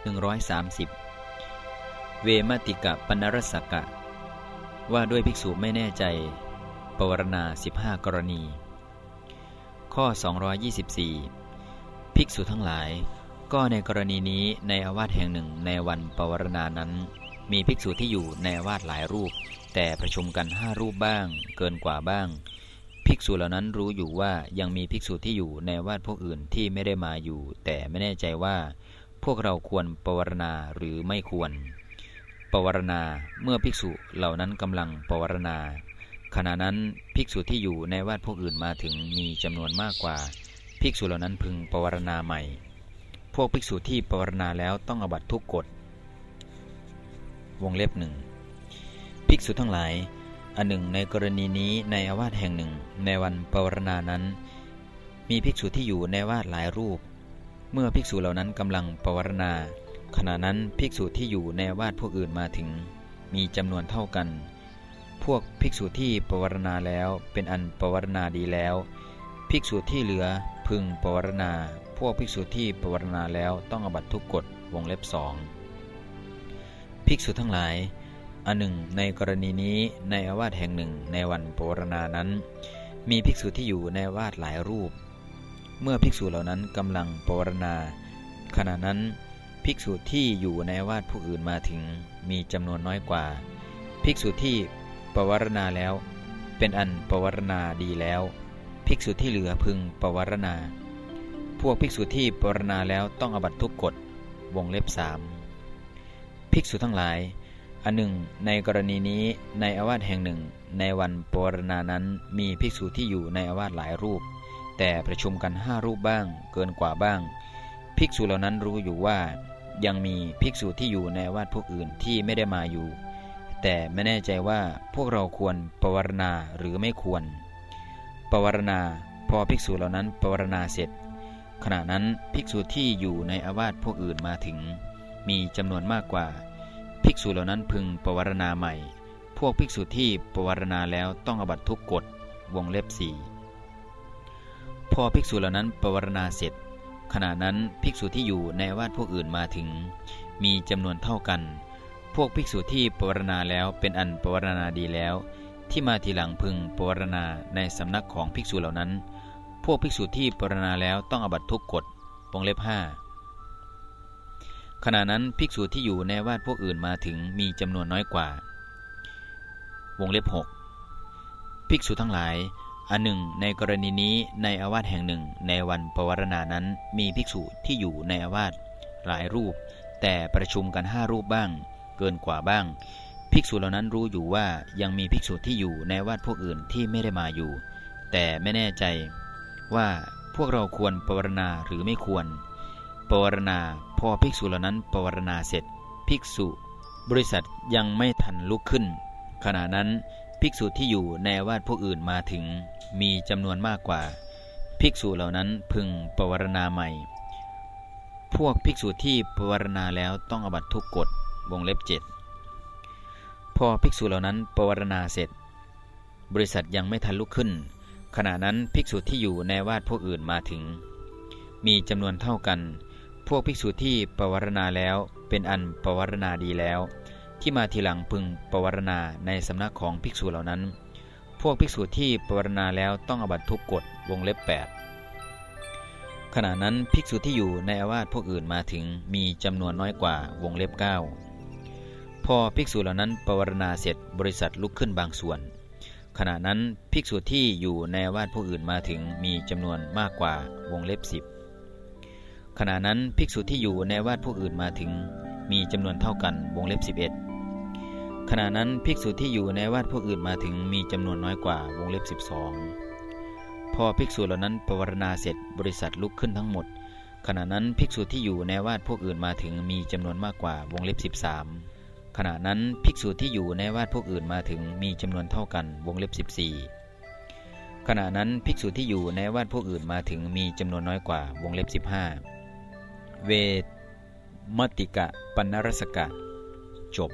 130 เวมติกะปนรสกะ ว่าด้วยภิกษุไม่แน่ใจ ปวารณา 15 กรณี ข้อ 224 ภิกษุทั้งหลาย ก็ในกรณีนี้ในอาวาสแห่งหนึ่งในวันปวารณานั้น มีภิกษุที่อยู่ในอาวาสหลายรูป แต่ประชุมกันห้ารูปบ้าง เกินกว่าบ้างภิกษุเหล่านั้นรู้อยู่ว่ายังมีภิกษุที่อยู่ในวาดพวกอื่นที่ไม่ได้มาอยู่ แต่ไม่แน่ใจว่า พวกเราควรปวารณาหรือไม่ควร ปวารณาเมื่อภิกษุเหล่านั้นกำลังปวารณา ขณะนั้นภิกษุที่อยู่ในวาดพวกอื่นมาถึงมีจำนวนมากกว่า ภิกษุเหล่านั้นพึงปวารณาใหม่ พวกภิกษุที่ปวารณาแล้วต้องอบัตทุกกฎวงเล็บหนึ่งภิกษุทั้งหลาย อันหนึ่งในกรณีนี้ในอาวาสแห่งหนึ่ง ในวันปวารณานั้น มีภิกษุที่อยู่ในวาดหลายรูป เมื่อภิกษุเหล่านั้นกำลังปวารณา ขณะนั้นภิกษุที่อยู่ในวาดพวกอื่นมาถึง มีจำนวนเท่ากัน พวกภิกษุที่ปวารณาแล้วเป็นอันปวารณาดีแล้ว ภิกษุที่เหลือพึงปวารณา พวกภิกษุที่ปวารณาแล้วต้องอบัตทุกกฎวงเล็บสองภิกษุทั้งหลาย อันหนึ่ง ในกรณีนี้ในอาวาสแห่งหนึ่งในวันปวารณานั้น มีภิกษุที่อยู่ในวาดหลายรูป เมื่อภิกษุเหล่านั้นกำลังปวารณา ขณะนั้นภิกษุที่อยู่ในวาดผู้อื่นมาถึงมีจำนวนน้อยกว่า ภิกษุที่ปวารณาแล้ว เป็นอันปวารณาดีแล้ว ภิกษุที่เหลือพึงปวารณา พวกภิกษุที่ปวารณาแล้วต้องอบัตทุกกฎวงเล็บสามภิกษุทั้งหลาย อันหนึ่ง ในกรณีนี้ในอาวาสแห่งหนึ่ง ในวันปวารณานั้นมีภิกษุที่อยู่ในอาวาสหลายรูป แต่ประชุมกันห้ารูปบ้าง เกินกว่าบ้าง ภิกษุเหล่านั้นรู้อยู่ว่า ยังมีภิกษุที่อยู่ในวาดพวกอื่นที่ไม่ได้มาอยู่ แต่ไม่แน่ใจว่าพวกเราควรปวารณาหรือไม่ควร ปวารณาพอภิกษุเหล่านั้นปวารณาเสร็จ ขณะนั้นภิกษุที่อยู่ในอาวาสพวกอื่นมาถึง มีจำนวนมากกว่า ภิกษุเหล่านั้นพึงปวารณาใหม่ พวกภิกษุที่ปวารณาแล้วต้องอบัตทุกกฎวงเล็บสี่ อภิกษุเหล่านั้นปวารณาเสร็จ ขณะนั้นภิกษุที่อยู่ในวาดพวกอื่นมาถึง มีจำนวนเท่ากัน พวกภิกษุที่ปวารณาแล้วเป็นอันปวารณาดีแล้ว ที่มาทีหลังพึงปวารณาในสำนักของภิกษุเหล่านั้น พวกภิกษุที่ปวารณาแล้วต้องอบัตทุกกฎวงเล็บห้าขณะนั้นภิกษุที่อยู่ในวาดพวกอื่นมาถึงมีจำนวนน้อยกว่า วงเล็บหกภิกษุทั้งหลาย อันหนึ่ง ในกรณีนี้ในอาวาสแห่งหนึ่ง ในวันปวารณานั้นมีภิกษุที่อยู่ในอาวาสหลายรูป แต่ประชุมกันห้ารูปบ้าง เกินกว่าบ้าง ภิกษุเหล่านั้นรู้อยู่ว่ายังมีภิกษุที่อยู่ในวาดพวกอื่นที่ไม่ได้มาอยู่ แต่ไม่แน่ใจว่าพวกเราควรปวารณาหรือไม่ควรปวารณาพอภิกษุเหล่านั้นปวารณาเสร็จ ภิกษุ บริษัทยังไม่ทันลุกขึ้น ขณะนั้น ภิกษุที่อยู่ในวาดพวกอื่นมาถึงมีจำนวนมากกว่า ภิกษุเหล่านั้นพึงปวารณาใหม่ พวกภิกษุที่ปวารณาแล้วต้องอบัตทุกกฎวงเล็บเจ็ดพอภิกษุเหล่านั้นปวารณาเสร็จ บริษัทยังไม่ทันลุกขึ้น ขณะนั้นภิกษุที่อยู่ในวาดพวกอื่นมาถึง มีจำนวนเท่ากัน พวกภิกษุที่ปวารณาแล้วเป็นอันปวารณาดีแล้ว ที่มาทีหลังพึงปวารณาในสำนักของภิกษุเหล่านั้น พวกภิกษุที่ปรณาแล้วต้องอบัตทุกกฎวงเล็บ 8 ขณะนั้นภิกษุที่อยู่ในอาวาสพวกอื่นมาถึงมีจำนวนน้อยกว่าวงเล็บ 9 พอภิกษุเหล่านั้นปรณาเสร็จบริษัทลุกขึ้นบางส่วน ขณะนั้นภิกษุที่อยู่ในอาวาสพวกอื่นมาถึงมีจำนวนมากกว่าวงเล็บ 10 ขณะนั้นภิกษุที่อยู่ในอาวาสพวกอื่นมาถึงมีจำนวนเท่ากันวงเล็บ 11 ขณะนั้นภิกษุที่อยู่ในวัดพวกอื่นมาถึงมีจำนวนน้อยกว่าวงเล็บ 12 พอภิกษุเหล่านั้นปวารณาเสร็จบริษัทลุกขึ้นทั้งหมด ขณะนั้นภิกษุที่อยู่ในวาดพวกอื่นมาถึงมีจำนวนมากกว่าวงเล็บ 13 ขณะนั้นภิกษุที่อยู่ในวาดพวกอื่นมาถึงมีจำนวนเท่ากันวงเล็บ 14 ขณะนั้นภิกษุที่อยู่ในวาดพวกอื่นมาถึงมีจำนวนน้อยกว่าวงเล็บ 15 เวมติกะปันนรสกะ จบ